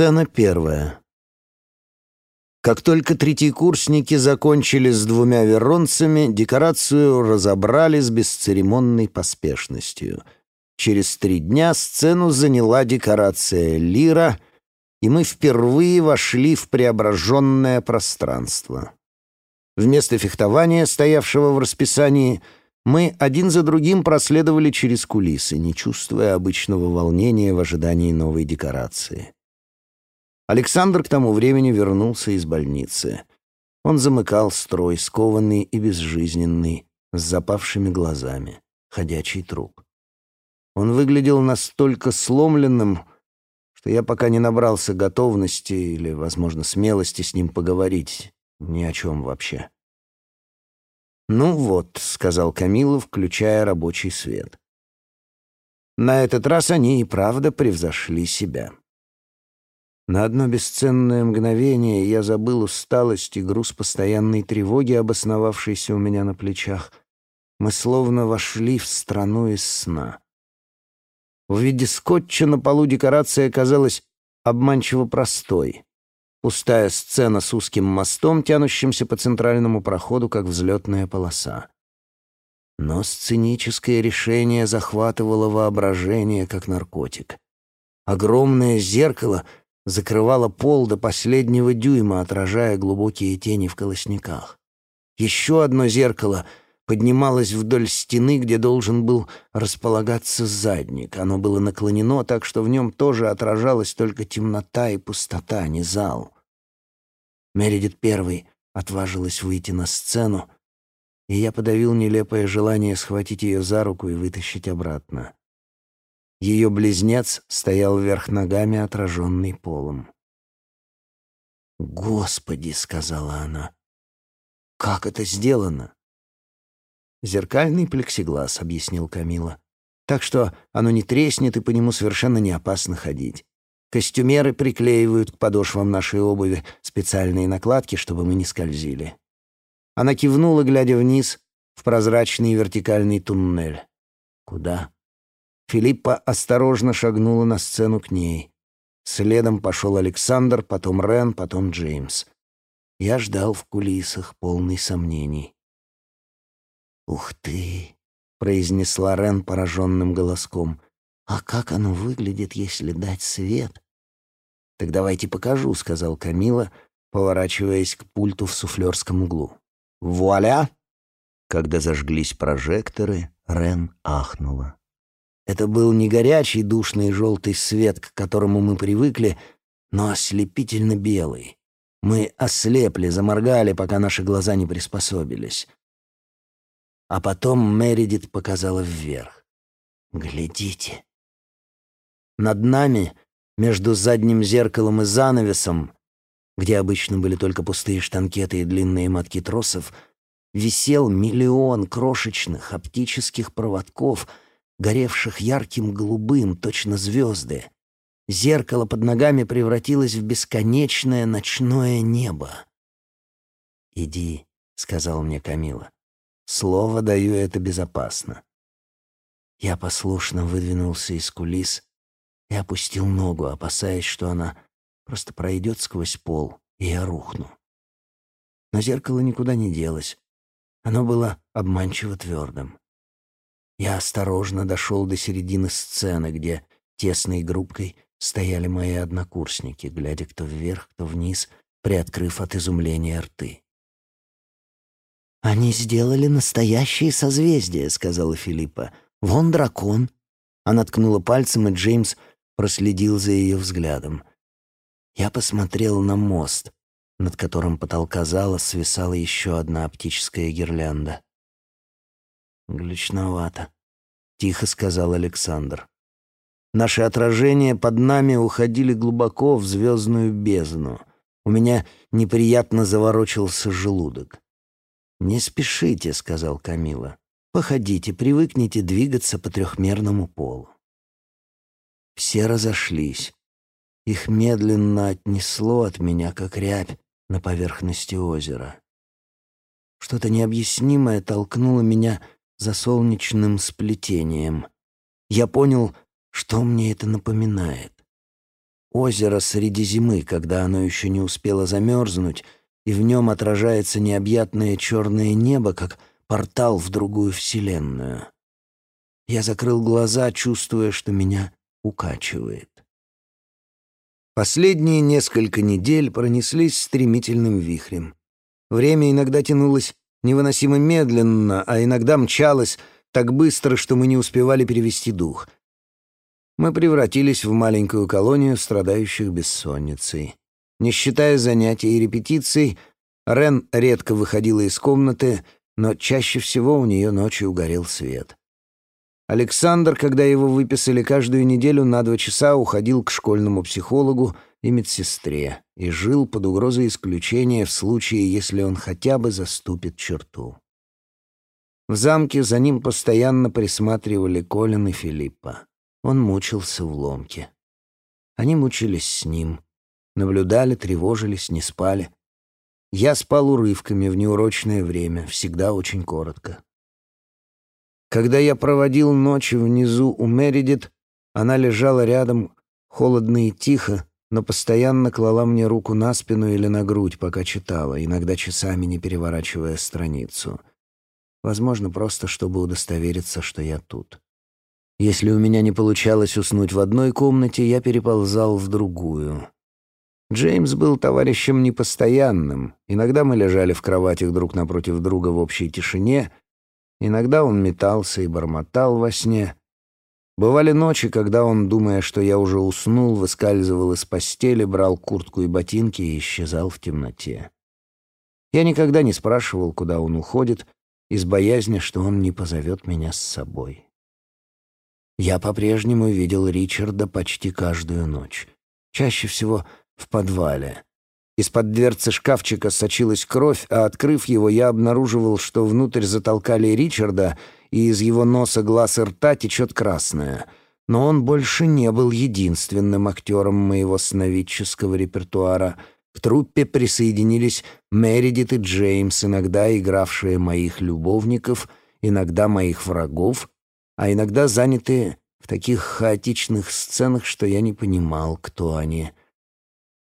Сцена первая. Как только третьекурсники закончили с двумя веронцами, декорацию разобрали с бесцеремонной поспешностью. Через три дня сцену заняла декорация лира, и мы впервые вошли в преображенное пространство. Вместо фехтования, стоявшего в расписании, мы один за другим проследовали через кулисы, не чувствуя обычного волнения в ожидании новой декорации. Александр к тому времени вернулся из больницы. Он замыкал строй, скованный и безжизненный, с запавшими глазами, ходячий труп. Он выглядел настолько сломленным, что я пока не набрался готовности или, возможно, смелости с ним поговорить ни о чем вообще. «Ну вот», — сказал Камила, включая рабочий свет. На этот раз они и правда превзошли себя. На одно бесценное мгновение я забыл усталость и груз постоянной тревоги, обосновавшейся у меня на плечах. Мы словно вошли в страну из сна. В виде скотча на полу декорация казалась обманчиво простой. Пустая сцена с узким мостом, тянущимся по центральному проходу, как взлетная полоса. Но сценическое решение захватывало воображение, как наркотик. Огромное зеркало — закрывала пол до последнего дюйма, отражая глубокие тени в колосниках. Еще одно зеркало поднималось вдоль стены, где должен был располагаться задник. Оно было наклонено так, что в нем тоже отражалась только темнота и пустота, не зал. Мередит первый отважилась выйти на сцену, и я подавил нелепое желание схватить ее за руку и вытащить обратно. Ее близнец стоял вверх ногами, отраженный полом. «Господи!» — сказала она. «Как это сделано?» «Зеркальный плексиглаз», — объяснил Камила. «Так что оно не треснет, и по нему совершенно не опасно ходить. Костюмеры приклеивают к подошвам нашей обуви специальные накладки, чтобы мы не скользили». Она кивнула, глядя вниз, в прозрачный вертикальный туннель. «Куда?» Филиппа осторожно шагнула на сцену к ней. Следом пошел Александр, потом Рен, потом Джеймс. Я ждал в кулисах, полный сомнений. «Ух ты!» — произнесла Рен пораженным голоском. «А как оно выглядит, если дать свет?» «Так давайте покажу», — сказал Камила, поворачиваясь к пульту в суфлерском углу. «Вуаля!» Когда зажглись прожекторы, Рен ахнула. Это был не горячий душный желтый свет, к которому мы привыкли, но ослепительно белый. Мы ослепли, заморгали, пока наши глаза не приспособились. А потом Мередит показала вверх. «Глядите!» Над нами, между задним зеркалом и занавесом, где обычно были только пустые штанкеты и длинные мотки тросов, висел миллион крошечных оптических проводков — горевших ярким голубым, точно звезды. Зеркало под ногами превратилось в бесконечное ночное небо. «Иди», — сказал мне Камила. «Слово даю это безопасно». Я послушно выдвинулся из кулис и опустил ногу, опасаясь, что она просто пройдет сквозь пол, и я рухну. Но зеркало никуда не делось. Оно было обманчиво твердым. Я осторожно дошел до середины сцены, где тесной группкой стояли мои однокурсники, глядя кто вверх, кто вниз, приоткрыв от изумления рты. «Они сделали настоящие созвездия», — сказала Филиппа. «Вон дракон». Она ткнула пальцем, и Джеймс проследил за ее взглядом. Я посмотрел на мост, над которым потолка зала свисала еще одна оптическая гирлянда. «Глючновато», — тихо сказал Александр. Наши отражения под нами уходили глубоко в звездную бездну. У меня неприятно заворочился желудок. «Не спешите», — сказал Камила. «Походите, привыкните двигаться по трехмерному полу». Все разошлись. Их медленно отнесло от меня, как рябь на поверхности озера. Что-то необъяснимое толкнуло меня за солнечным сплетением. Я понял, что мне это напоминает. озеро среди зимы, когда оно еще не успело замерзнуть, и в нем отражается необъятное черное небо, как портал в другую вселенную. Я закрыл глаза, чувствуя, что меня укачивает. Последние несколько недель пронеслись стремительным вихрем. Время иногда тянулось невыносимо медленно, а иногда мчалось так быстро, что мы не успевали перевести дух. Мы превратились в маленькую колонию страдающих бессонницей. Не считая занятий и репетиций, Рен редко выходила из комнаты, но чаще всего у нее ночью угорел свет. Александр, когда его выписали каждую неделю на два часа, уходил к школьному психологу и медсестре и жил под угрозой исключения в случае, если он хотя бы заступит черту. В замке за ним постоянно присматривали Колин и Филиппа. Он мучился в ломке. Они мучились с ним, наблюдали, тревожились, не спали. Я спал урывками в неурочное время, всегда очень коротко. Когда я проводил ночи внизу у Мередит, она лежала рядом, холодно и тихо, но постоянно клала мне руку на спину или на грудь, пока читала, иногда часами не переворачивая страницу. Возможно, просто чтобы удостовериться, что я тут. Если у меня не получалось уснуть в одной комнате, я переползал в другую. Джеймс был товарищем непостоянным. Иногда мы лежали в кроватях друг напротив друга в общей тишине, Иногда он метался и бормотал во сне. Бывали ночи, когда он, думая, что я уже уснул, выскальзывал из постели, брал куртку и ботинки и исчезал в темноте. Я никогда не спрашивал, куда он уходит, из боязни, что он не позовет меня с собой. Я по-прежнему видел Ричарда почти каждую ночь. Чаще всего в подвале, из-под дверцы шкафчика сочилась кровь, а открыв его, я обнаруживал, что внутрь затолкали Ричарда, и из его носа, глаз и рта течет красное. Но он больше не был единственным актером моего сновидческого репертуара. К труппе присоединились Мередит и Джеймс, иногда игравшие моих любовников, иногда моих врагов, а иногда занятые в таких хаотичных сценах, что я не понимал, кто они —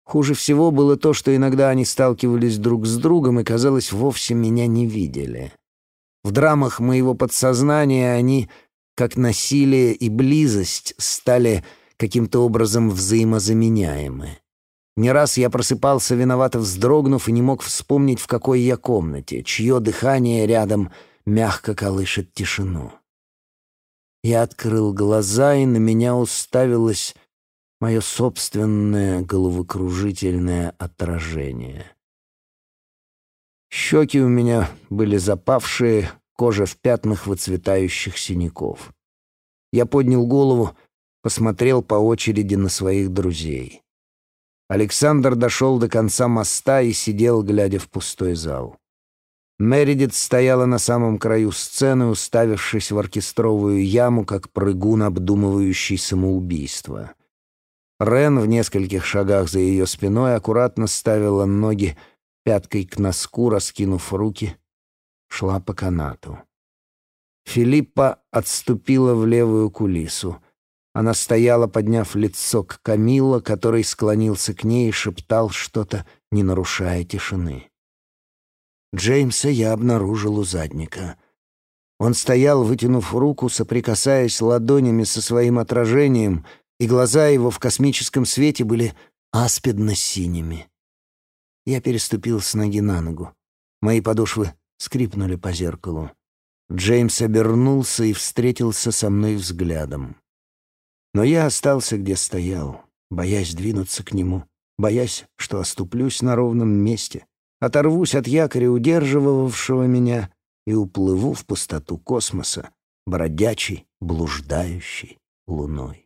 Хуже всего было то, что иногда они сталкивались друг с другом и, казалось, вовсе меня не видели. В драмах моего подсознания они, как насилие и близость, стали каким-то образом взаимозаменяемы. Не раз я просыпался, виновато вздрогнув, и не мог вспомнить, в какой я комнате, чье дыхание рядом мягко колышет тишину. Я открыл глаза, и на меня уставилась мое собственное головокружительное отражение. Щеки у меня были запавшие, кожа в пятнах выцветающих синяков. Я поднял голову, посмотрел по очереди на своих друзей. Александр дошел до конца моста и сидел, глядя в пустой зал. Мередит стояла на самом краю сцены, уставившись в оркестровую яму, как прыгун, обдумывающий самоубийство — Рен в нескольких шагах за ее спиной аккуратно ставила ноги пяткой к носку, раскинув руки, шла по канату. Филиппа отступила в левую кулису. Она стояла, подняв лицо к Камилла, который склонился к ней и шептал что-то, не нарушая тишины. Джеймса я обнаружил у задника. Он стоял, вытянув руку, соприкасаясь ладонями со своим отражением — и глаза его в космическом свете были аспидно-синими. Я переступил с ноги на ногу. Мои подошвы скрипнули по зеркалу. Джеймс обернулся и встретился со мной взглядом. Но я остался, где стоял, боясь двинуться к нему, боясь, что оступлюсь на ровном месте, оторвусь от якоря, удерживавшего меня, и уплыву в пустоту космоса, бродячей, блуждающей луной.